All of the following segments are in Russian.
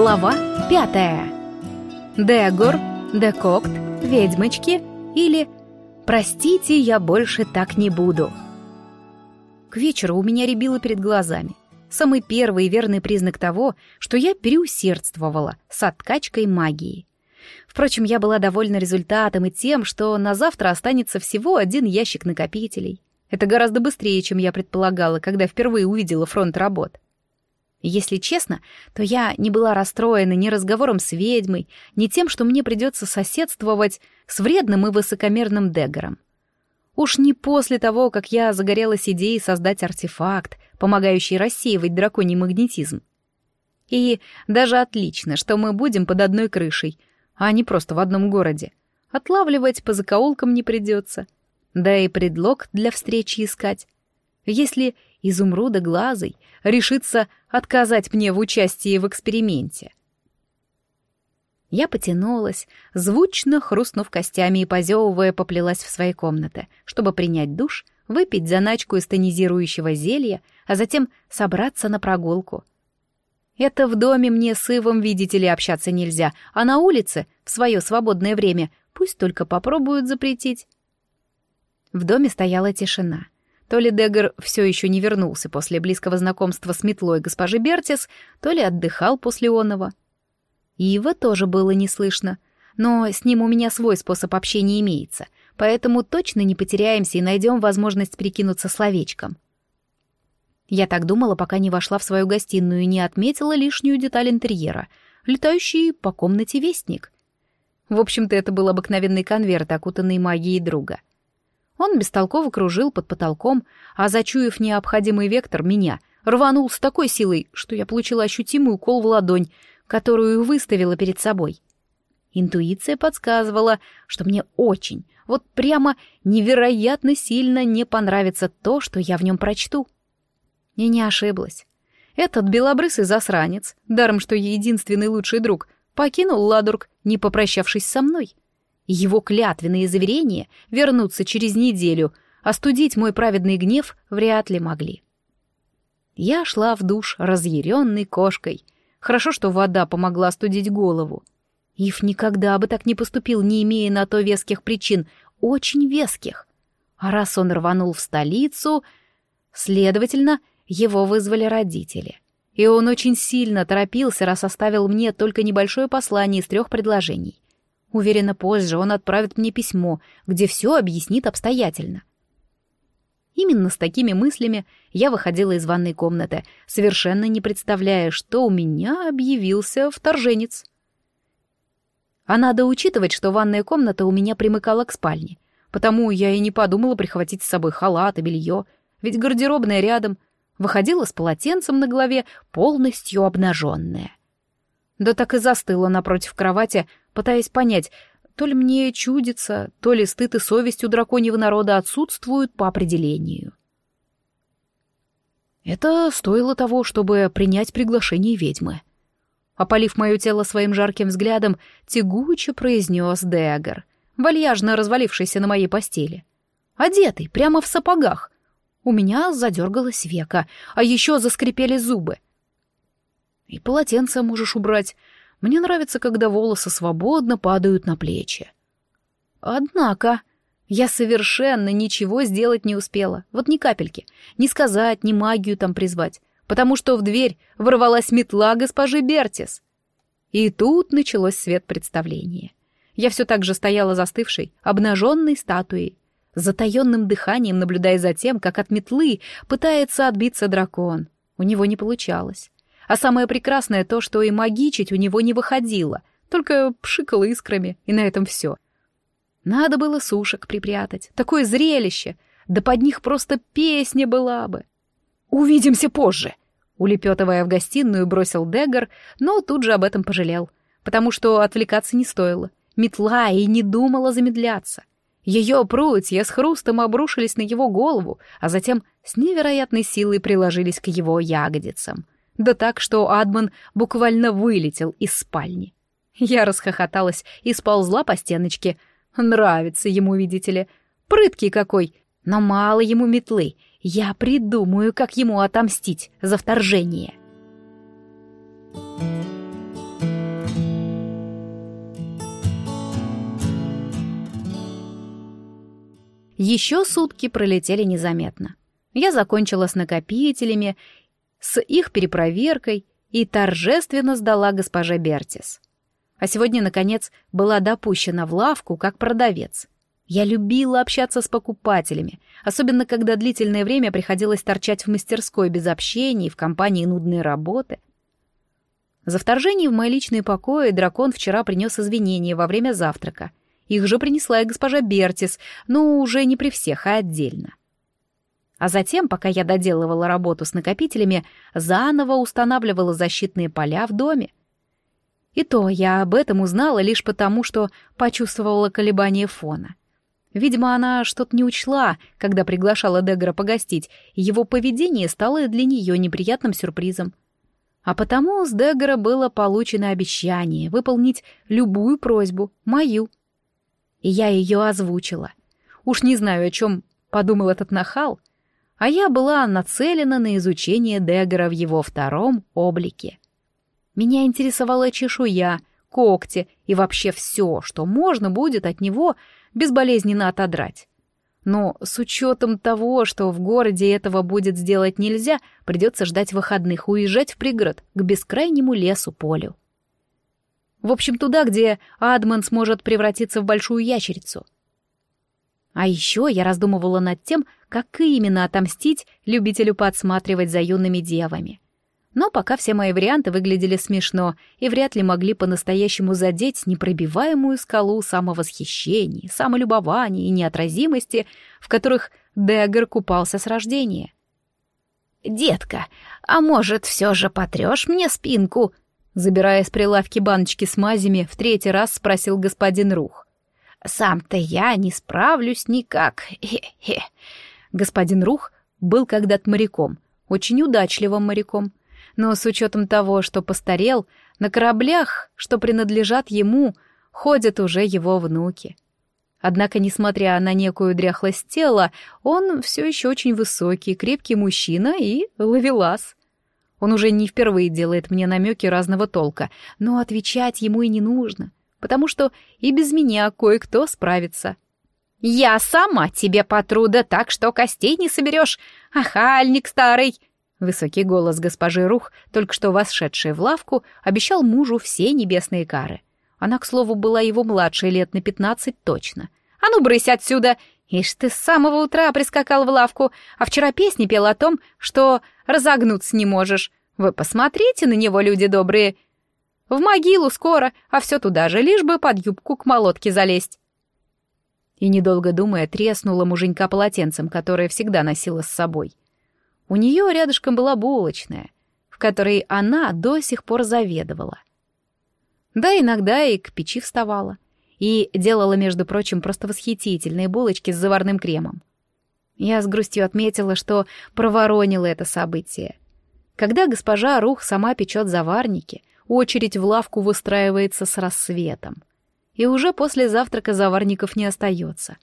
Глава пятая. Дегор, Декокт, ведьмочки или «Простите, я больше так не буду». К вечеру у меня рябило перед глазами. Самый первый и верный признак того, что я переусердствовала с откачкой магии. Впрочем, я была довольна результатом и тем, что на завтра останется всего один ящик накопителей. Это гораздо быстрее, чем я предполагала, когда впервые увидела фронт работ. Если честно, то я не была расстроена ни разговором с ведьмой, ни тем, что мне придется соседствовать с вредным и высокомерным Дегором. Уж не после того, как я загорелась идеей создать артефакт, помогающий рассеивать драконий магнетизм. И даже отлично, что мы будем под одной крышей, а не просто в одном городе. Отлавливать по закоулкам не придется. Да и предлог для встречи искать. Если изумруда глазой решится отказать мне в участии в эксперименте. Я потянулась, звучно хрустнув костями и позевывая, поплелась в свои комнаты, чтобы принять душ, выпить заначку из тонизирующего зелья, а затем собраться на прогулку. Это в доме мне с Ивом, видите ли, общаться нельзя, а на улице, в свое свободное время, пусть только попробуют запретить. В доме стояла тишина — то ли Деггер все еще не вернулся после близкого знакомства с метлой госпожи Бертис, то ли отдыхал после оного. Ива тоже было не слышно, но с ним у меня свой способ общения имеется, поэтому точно не потеряемся и найдем возможность перекинуться словечком. Я так думала, пока не вошла в свою гостиную и не отметила лишнюю деталь интерьера — летающий по комнате вестник. В общем-то, это был обыкновенный конверт, окутанный магией друга — он бестолково кружил под потолком, а, зачуяв необходимый вектор, меня рванул с такой силой, что я получила ощутимый укол в ладонь, которую выставила перед собой. Интуиция подсказывала, что мне очень, вот прямо невероятно сильно не понравится то, что я в нем прочту. И не ошиблась. Этот белобрысый засранец, даром что единственный лучший друг, покинул Ладург, не попрощавшись со мной его клятвенные заверения вернуться через неделю, остудить мой праведный гнев вряд ли могли. Я шла в душ разъяренной кошкой. Хорошо, что вода помогла остудить голову. Ив никогда бы так не поступил, не имея на то веских причин, очень веских. А раз он рванул в столицу, следовательно, его вызвали родители. И он очень сильно торопился, раз оставил мне только небольшое послание из трех предложений — Уверена, позже он отправит мне письмо, где все объяснит обстоятельно. Именно с такими мыслями я выходила из ванной комнаты, совершенно не представляя, что у меня объявился вторженец. А надо учитывать, что ванная комната у меня примыкала к спальне, потому я и не подумала прихватить с собой халат и белье, ведь гардеробная рядом, выходила с полотенцем на голове, полностью обнаженная. Да так и застыла напротив кровати, пытаясь понять, то ли мне чудится, то ли стыд и совесть у драконьего народа отсутствуют по определению. Это стоило того, чтобы принять приглашение ведьмы. Опалив мое тело своим жарким взглядом, тягуче произнес Дегар, вальяжно развалившийся на моей постели. Одетый, прямо в сапогах. У меня задергалось века, а еще заскрипели зубы. И полотенце можешь убрать, мне нравится, когда волосы свободно падают на плечи. Однако я совершенно ничего сделать не успела, вот ни капельки, ни сказать, ни магию там призвать, потому что в дверь ворвалась метла госпожи Бертис. И тут началось свет представления. Я все так же стояла застывшей, обнаженной статуей, затаенным дыханием наблюдая за тем, как от метлы пытается отбиться дракон. У него не получалось. А самое прекрасное то, что и магичить у него не выходило, только пшикало искрами, и на этом все. Надо было сушек припрятать. Такое зрелище! Да под них просто песня была бы. «Увидимся позже!» Улепетывая в гостиную, бросил Деггар, но тут же об этом пожалел, потому что отвлекаться не стоило. Метла и не думала замедляться. Ее прутья с хрустом обрушились на его голову, а затем с невероятной силой приложились к его ягодицам — да так, что Адман буквально вылетел из спальни. Я расхохоталась и сползла по стеночке. Нравится ему, видите ли. Прыткий какой. Но мало ему метлы. Я придумаю, как ему отомстить за вторжение. Еще сутки пролетели незаметно. Я закончила с накопителями с их перепроверкой и торжественно сдала госпоже Бертис. А сегодня, наконец, была допущена в лавку как продавец. Я любила общаться с покупателями, особенно когда длительное время приходилось торчать в мастерской без общения и в компании нудной работы. За вторжение в мои личные покои дракон вчера принес извинения во время завтрака — их же принесла и госпожа Бертис, но уже не при всех, а отдельно. А затем, пока я доделывала работу с накопителями, заново устанавливала защитные поля в доме. И то я об этом узнала лишь потому, что почувствовала колебание фона. Видимо, она что-то не учла, когда приглашала Дегора погостить, и его поведение стало для нее неприятным сюрпризом. А потому с Дегора было получено обещание выполнить любую просьбу, мою — и я ее озвучила. Уж не знаю, о чем подумал этот нахал, а я была нацелена на изучение Дегора в его втором облике. Меня интересовала чешуя, когти и вообще все, что можно будет от него безболезненно отодрать. Но с учетом того, что в городе этого будет сделать нельзя, придется ждать выходных, уезжать в пригород, к бескрайнему лесу-полю. В общем, туда, где Адман сможет превратиться в большую ящерицу. А еще я раздумывала над тем, как именно отомстить любителю подсматривать за юными девами. Но пока все мои варианты выглядели смешно и вряд ли могли по-настоящему задеть непробиваемую скалу самовосхищения, самолюбования и неотразимости, в которых Дэггер купался с рождения. «Детка, а может, все же потрешь мне спинку?» Забирая с прилавки баночки с мазями, в третий раз спросил господин Рух. «Сам-то я не справлюсь никак. Хе-хе». Господин Рух был когда-то моряком, очень удачливым моряком. Но с учетом того, что постарел, на кораблях, что принадлежат ему, ходят уже его внуки. Однако, несмотря на некую дряхлость тела, он все еще очень высокий, крепкий мужчина и ловелас. Он уже не впервые делает мне намеки разного толка, но отвечать ему и не нужно, потому что и без меня кое-кто справится. «Я сама тебе потруда так, что костей не соберешь, ахальник старый!» Высокий голос госпожи Рух, только что восшедшей в лавку, обещал мужу все небесные кары. Она, к слову, была его младшей лет на пятнадцать точно. «А ну, брысь отсюда! Ишь ты с самого утра прискакал в лавку, а вчера песни пел о том, что разогнуться не можешь. Вы посмотрите на него, люди добрые. В могилу скоро, а все туда же, лишь бы под юбку к молотке залезть». И, недолго думая, треснула муженька полотенцем, которое всегда носила с собой. У нее рядышком была булочная, в которой она до сих пор заведовала. Да, иногда и к печи вставала — и делала, между прочим, просто восхитительные булочки с заварным кремом. Я с грустью отметила, что проворонила это событие. Когда госпожа Рух сама печет заварники, очередь в лавку выстраивается с рассветом. И уже после завтрака заварников не остается.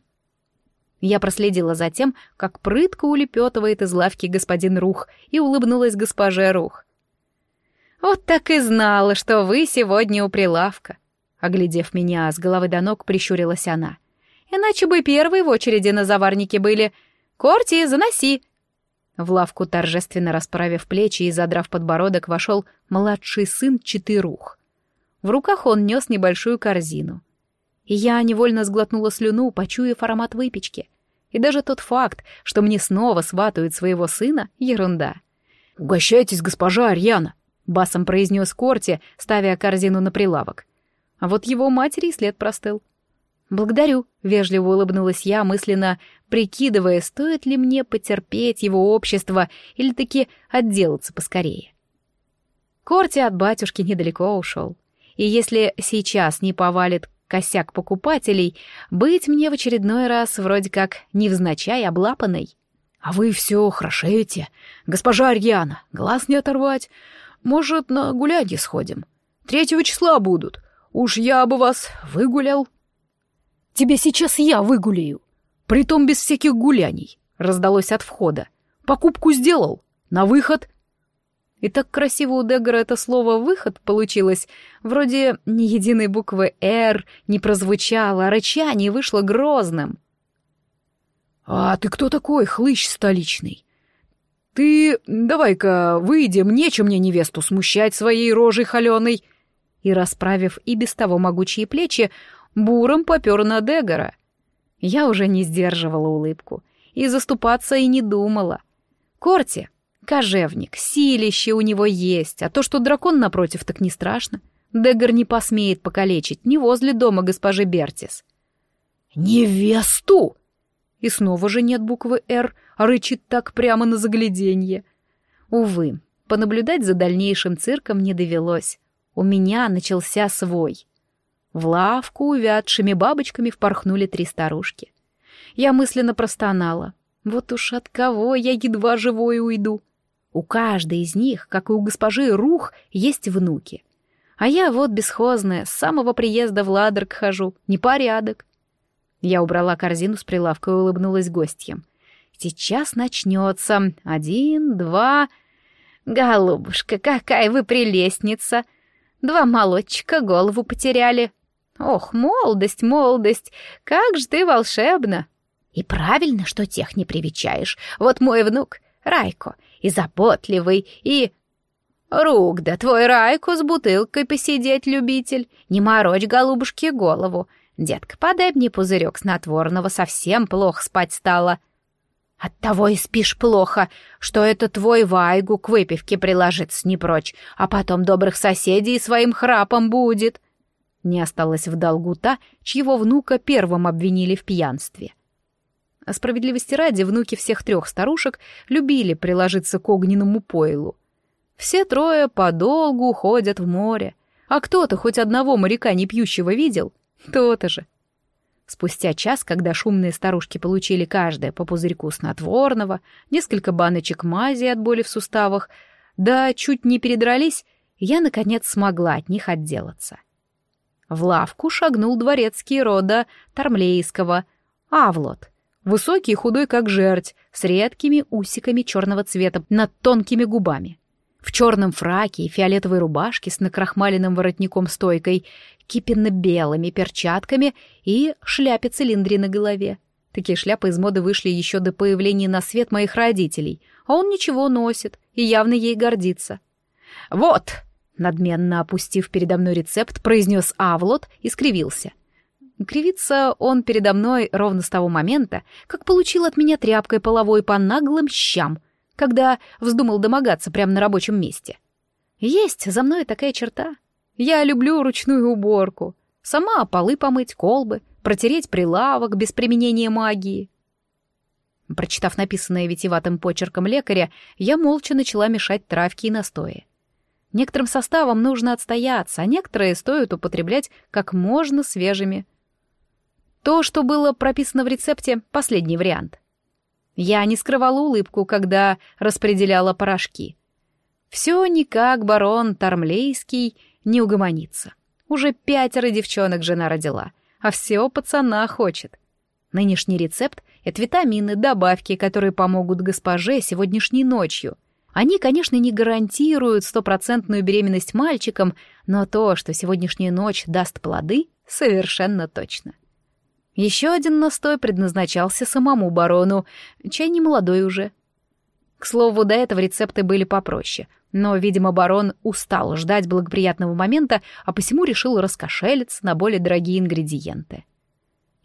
Я проследила за тем, как прытко улепетывает из лавки господин Рух, и улыбнулась госпоже Рух. «Вот так и знала, что вы сегодня у прилавка. Оглядев меня с головы до ног, прищурилась она. «Иначе бы первые в очереди на заварнике были. Корти, заноси!» В лавку, торжественно расправив плечи и задрав подбородок, вошел младший сын Четырух. В руках он нес небольшую корзину. И я невольно сглотнула слюну, почуяв аромат выпечки. И даже тот факт, что мне снова сватают своего сына, — ерунда. «Угощайтесь, госпожа Арьяна!» — басом произнес Корти, ставя корзину на прилавок. А вот его матери след простыл. «Благодарю», — вежливо улыбнулась я, мысленно прикидывая, стоит ли мне потерпеть его общество или таки отделаться поскорее. Корти от батюшки недалеко ушел. И если сейчас не повалит косяк покупателей, быть мне в очередной раз вроде как невзначай облапанной. «А вы все хорошеете, госпожа Арьяна, глаз не оторвать. Может, на гулянье сходим? Третьего числа будут. Уж я бы вас выгулял. Тебя сейчас я выгуляю. Притом без всяких гуляний, раздалось от входа. Покупку сделал. На выход. И так красиво у Деггера это слово «выход» получилось. Вроде ни единой буквы «Р» не прозвучало, а рычание вышло грозным. «А ты кто такой, хлыщ столичный?» «Ты давай-ка выйдем, нечем мне невесту смущать своей рожей холеной!» И, расправив и без того могучие плечи, буром попер на Дегора. Я уже не сдерживала улыбку и заступаться и не думала. Корти, кожевник, силище у него есть, а то, что дракон напротив, так не страшно. Дегор не посмеет покалечить ни возле дома госпожи Бертис. «Невесту!» И снова же нет буквы «Р», а рычит так прямо на загляденье. Увы, понаблюдать за дальнейшим цирком не довелось. У меня начался свой. В лавку увядшими бабочками впорхнули три старушки. Я мысленно простонала. Вот уж от кого я едва живой уйду. У каждой из них, как и у госпожи Рух, есть внуки. А я вот бесхозная, с самого приезда в Ладрк хожу, непорядок. Я убрала корзину с прилавка и улыбнулась гостьям. Сейчас начнется. Один, два... Голубушка, какая вы прелестница! Два молодчика голову потеряли. Ох, молодость, молодость, как же ты волшебна! И правильно, что тех не привечаешь. Вот мой внук, Райко, и заботливый, и... Рук да твой Райко с бутылкой посидеть любитель. Не морочь голубушке голову. Детка, подай мне пузырек снотворного, совсем плохо спать стало. Оттого и спишь плохо, что это твой Вайгу к выпивке приложится не прочь, а потом добрых соседей своим храпом будет. Не осталось в долгу та, чьего внука первым обвинили в пьянстве. О справедливости ради, внуки всех трех старушек любили приложиться к огненному пойлу. Все трое подолгу ходят в море, а кто-то хоть одного моряка не пьющего видел — то-то же. Спустя час, когда шумные старушки получили каждая по пузырьку снотворного, несколько баночек мази от боли в суставах, да чуть не передрались, я, наконец, смогла от них отделаться. В лавку шагнул дворецкий рода Тормлейского, Авлот, высокий и худой, как жерть, с редкими усиками черного цвета над тонкими губами. В черном фраке и фиолетовой рубашке с накрахмаленным воротником-стойкой кипенно-белыми перчатками и шляпе-цилиндре на голове. Такие шляпы из моды вышли еще до появления на свет моих родителей, а он ничего носит и явно ей гордится. «Вот!» — надменно опустив передо мной рецепт, произнес Авлот и скривился. Кривится он передо мной ровно с того момента, как получил от меня тряпкой половой по наглым щам, когда вздумал домогаться прямо на рабочем месте. Есть за мной такая черта — я люблю ручную уборку. Сама полы помыть, колбы, протереть прилавок без применения магии. Прочитав написанное витиеватым почерком лекаря, я молча начала мешать травки и настои. Некоторым составам нужно отстояться, а некоторые стоит употреблять как можно свежими. То, что было прописано в рецепте, — последний вариант. Я не скрывала улыбку, когда распределяла порошки. Все никак барон Тормлейский не угомонится. Уже пятеро девчонок жена родила, а все пацана хочет. Нынешний рецепт — это витамины, добавки, которые помогут госпоже сегодняшней ночью. Они, конечно, не гарантируют стопроцентную беременность мальчикам, но то, что сегодняшняя ночь даст плоды, совершенно точно. Еще один настой предназначался самому барону, чай не молодой уже. К слову, до этого рецепты были попроще, но, видимо, барон устал ждать благоприятного момента, а посему решил раскошелиться на более дорогие ингредиенты.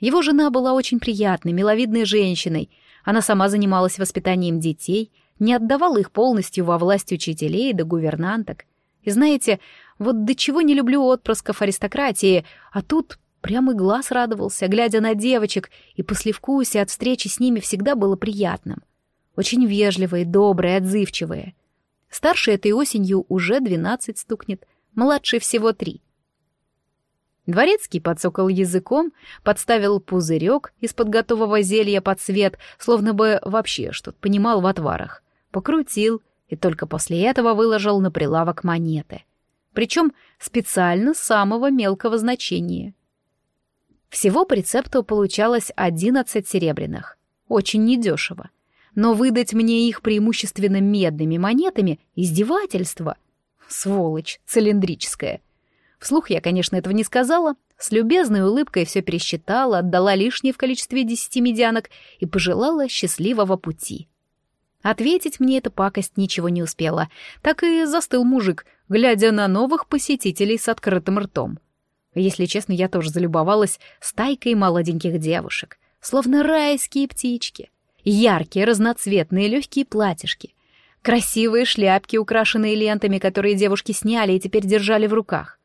Его жена была очень приятной, миловидной женщиной. Она сама занималась воспитанием детей, не отдавала их полностью во власть учителей да гувернанток. И знаете, вот до чего не люблю отпрысков аристократии, а тут прямо глаз радовался, глядя на девочек, и послевкусие от встречи с ними всегда было приятным. Очень вежливые, добрые, отзывчивые — Старший этой осенью уже двенадцать стукнет, младший всего три. Дворецкий подсокал языком, подставил пузырек из-под готового зелья под свет, словно бы вообще что-то понимал в отварах. Покрутил и только после этого выложил на прилавок монеты. Причем специально самого мелкого значения. Всего по рецепту получалось одиннадцать серебряных. Очень недешево но выдать мне их преимущественно медными монетами — издевательство. Сволочь цилиндрическая. Вслух я, конечно, этого не сказала, с любезной улыбкой все пересчитала, отдала лишнее в количестве десяти медянок и пожелала счастливого пути. Ответить мне эта пакость ничего не успела, так и застыл мужик, глядя на новых посетителей с открытым ртом. Если честно, я тоже залюбовалась стайкой молоденьких девушек, словно райские птички. Яркие, разноцветные, легкие платьишки. Красивые шляпки, украшенные лентами, которые девушки сняли и теперь держали в руках.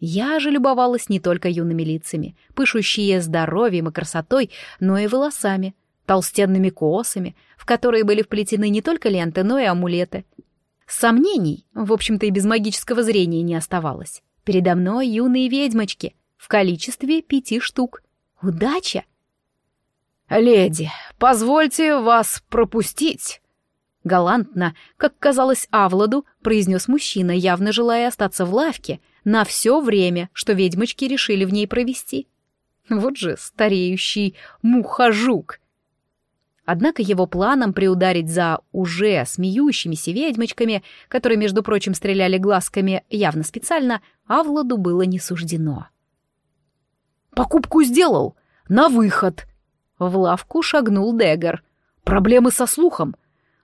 Я же любовалась не только юными лицами, пышущие здоровьем и красотой, но и волосами, толстенными косами, в которые были вплетены не только ленты, но и амулеты. Сомнений, в общем-то, и без магического зрения не оставалось. Передо мной юные ведьмочки в количестве пяти штук. Удача! «Леди, позвольте вас пропустить!» Галантно, как казалось Авладу, произнес мужчина, явно желая остаться в лавке на все время, что ведьмочки решили в ней провести. Вот же стареющий мухожук! Однако его планом приударить за уже смеющимися ведьмочками, которые, между прочим, стреляли глазками явно специально, Авладу было не суждено. «Покупку сделал! На выход!» В лавку шагнул Дегар. «Проблемы со слухом.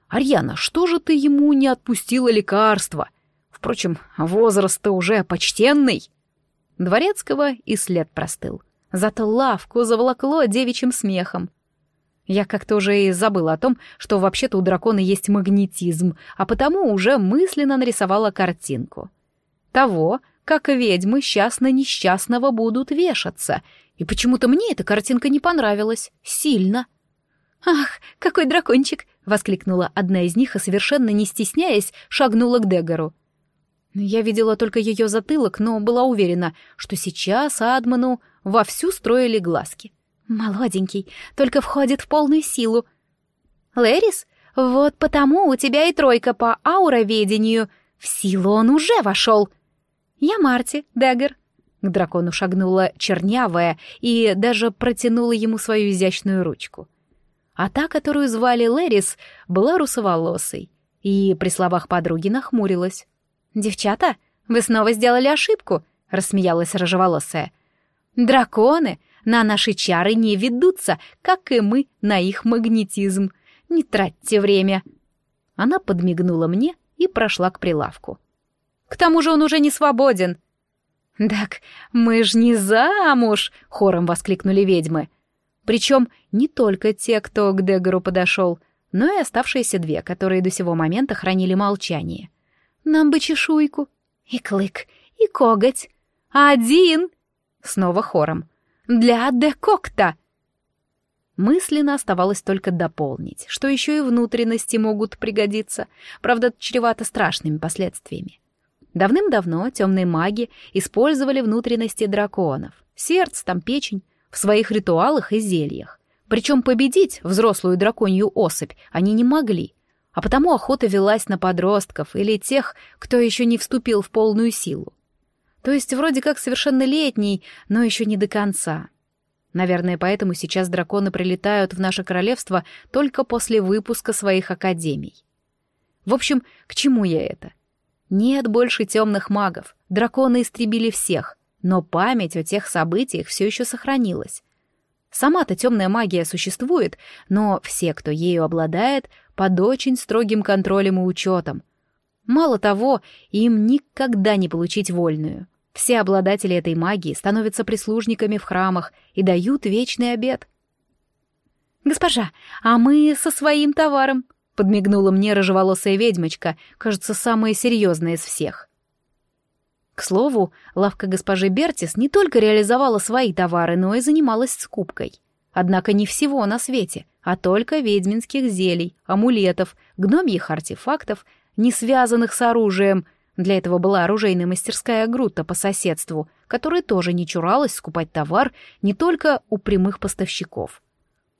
Арьяна, что же ты ему не отпустила лекарства? Впрочем, возраст-то уже почтенный». Дворецкого и след простыл. Зато лавку заволокло девичьим смехом. Я как-то уже и забыла о том, что вообще-то у дракона есть магнетизм, а потому уже мысленно нарисовала картинку. Того, как ведьмы счастно-несчастного будут вешаться, и почему-то мне эта картинка не понравилась. Сильно. «Ах, какой дракончик!» — воскликнула одна из них и, совершенно не стесняясь, шагнула к Дегору. Я видела только ее затылок, но была уверена, что сейчас Адману вовсю строили глазки. «Молоденький, только входит в полную силу». «Лэрис, вот потому у тебя и тройка по ауроведению. В силу он уже вошел». «Я Марти, Деггер», к дракону шагнула чернявая и даже протянула ему свою изящную ручку. А та, которую звали Лерис, была русоволосой и при словах подруги нахмурилась. «Девчата, вы снова сделали ошибку», — рассмеялась рыжеволосая. «Драконы на наши чары не ведутся, как и мы на их магнетизм. Не тратьте время». Она подмигнула мне и прошла к прилавку. «К тому же он уже не свободен», «Так мы ж не замуж!» — хором воскликнули ведьмы. Причем не только те, кто к Дегору подошел, но и оставшиеся две, которые до сего момента хранили молчание. «Нам бы чешуйку, и клык, и коготь. Один!» Снова хором. «Для декокта!» Мысленно оставалось только дополнить, что еще и внутренности могут пригодиться, правда, чревато страшными последствиями. Давным-давно темные маги использовали внутренности драконов, сердце, там печень, в своих ритуалах и зельях. Причем победить взрослую драконью особь они не могли, а потому охота велась на подростков или тех, кто еще не вступил в полную силу. То есть вроде как совершеннолетний, но еще не до конца. Наверное, поэтому сейчас драконы прилетают в наше королевство только после выпуска своих академий. В общем, к чему я это? Нет больше темных магов, драконы истребили всех, но память о тех событиях все еще сохранилась. Сама-то темная магия существует, но все, кто ею обладает, под очень строгим контролем и учетом. Мало того, им никогда не получить вольную. Все обладатели этой магии становятся прислужниками в храмах и дают вечный обет. «Госпожа, а мы со своим товаром», подмигнула мне рыжеволосая ведьмочка, кажется, самая серьезная из всех. К слову, лавка госпожи Бертис не только реализовала свои товары, но и занималась скупкой. Однако не всего на свете, а только ведьминских зелий, амулетов, гномьих артефактов, не связанных с оружием. Для этого была оружейная мастерская Грута по соседству, которая тоже не чуралась скупать товар не только у прямых поставщиков.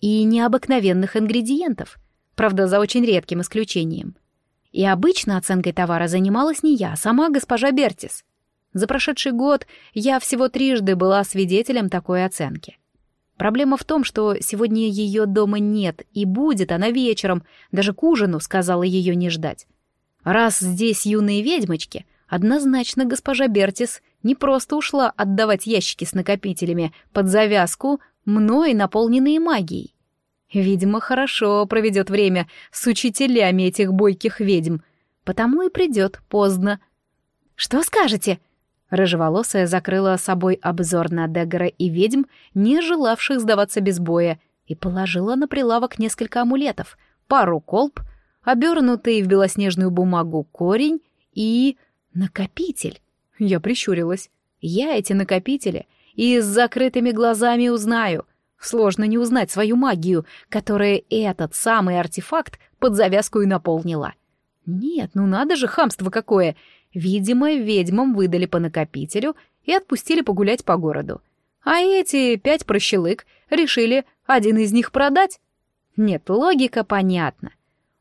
И необыкновенных ингредиентов — правда, за очень редким исключением. И обычно оценкой товара занималась не я, а сама госпожа Бертис. За прошедший год я всего трижды была свидетелем такой оценки. Проблема в том, что сегодня ее дома нет, и будет она вечером, даже к ужину сказала ее не ждать. Раз здесь юные ведьмочки, однозначно госпожа Бертис не просто ушла отдавать ящики с накопителями под завязку, мной наполненные магией. Видимо, хорошо проведет время с учителями этих бойких ведьм, потому и придет поздно. «Что скажете?» Рыжеволосая закрыла собой обзор на Дегора и ведьм, не желавших сдаваться без боя, и положила на прилавок несколько амулетов, пару колб, обернутый в белоснежную бумагу корень и... накопитель. Я прищурилась. Я эти накопители и с закрытыми глазами узнаю. Сложно не узнать свою магию, которая этот самый артефакт под завязку и наполнила. Нет, ну надо же, хамство какое! Видимо, ведьмам выдали по накопителю и отпустили погулять по городу. А эти пять прощелык решили один из них продать. Нет, логика понятна.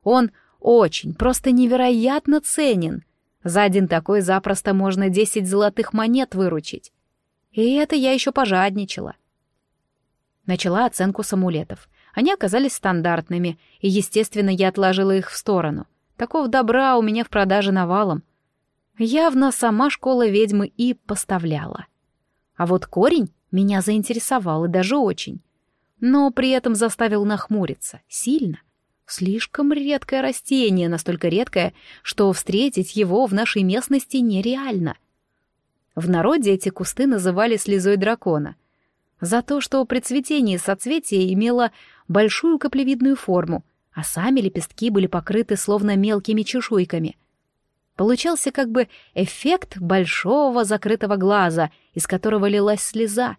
Он очень, просто невероятно ценен. За один такой запросто можно десять золотых монет выручить. И это я еще пожадничала. Начала оценку самулетов. Они оказались стандартными, и, естественно, я отложила их в сторону. Такого добра у меня в продаже навалом — Явно сама школа ведьмы и поставляла. А вот корень меня заинтересовал и даже очень. Но при этом заставил нахмуриться. Сильно. Слишком редкое растение, настолько редкое, что встретить его в нашей местности нереально. В народе эти кусты называли слезой дракона. За то, что при цветении соцветия имело большую каплевидную форму, а сами лепестки были покрыты словно мелкими чешуйками — Получался как бы эффект большого закрытого глаза, из которого лилась слеза.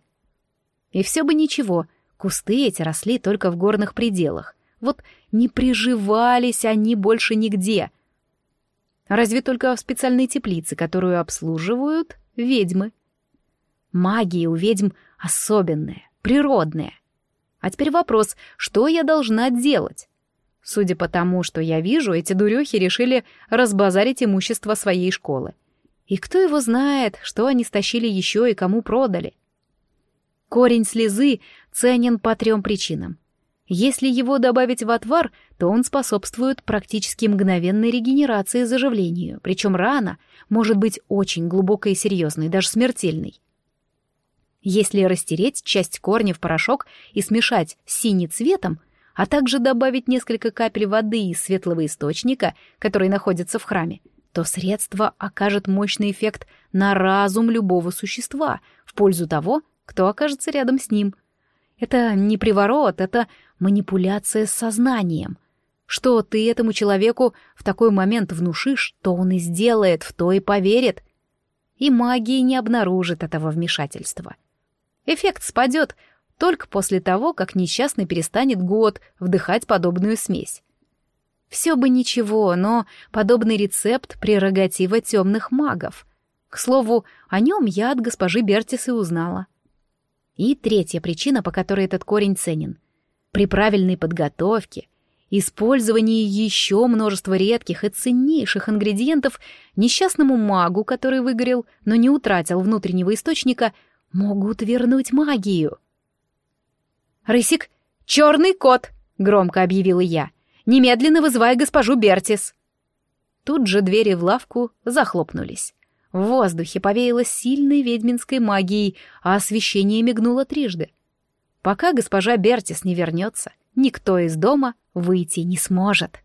И все бы ничего, кусты эти росли только в горных пределах. Вот не приживались они больше нигде. Разве только в специальной теплице, которую обслуживают ведьмы. Магия у ведьм особенная, природная. А теперь вопрос, что я должна делать? Судя по тому, что я вижу, эти дурехи решили разбазарить имущество своей школы. И кто его знает, что они стащили еще и кому продали. Корень слезы ценен по трем причинам. Если его добавить в отвар, то он способствует практически мгновенной регенерации и заживлению, причем рана может быть очень глубокой и серьезной, даже смертельной. Если растереть часть корня в порошок и смешать с синим цветом, а также добавить несколько капель воды из светлого источника, который находится в храме, то средство окажет мощный эффект на разум любого существа в пользу того, кто окажется рядом с ним. Это не приворот, это манипуляция с сознанием. Что ты этому человеку в такой момент внушишь, то он и сделает, в то и поверит. И магия не обнаружит этого вмешательства. Эффект спадет, только после того, как несчастный перестанет год вдыхать подобную смесь. Все бы ничего, но подобный рецепт — прерогатива темных магов. К слову, о нем я от госпожи Бертис и узнала. И третья причина, по которой этот корень ценен. При правильной подготовке, использовании еще множества редких и ценнейших ингредиентов несчастному магу, который выгорел, но не утратил внутреннего источника, могут вернуть магию — «Рысик, черный кот!» — громко объявила я. «Немедленно вызывай госпожу Бертис!» Тут же двери в лавку захлопнулись. В воздухе повеяло сильной ведьминской магией, а освещение мигнуло трижды. Пока госпожа Бертис не вернется, никто из дома выйти не сможет.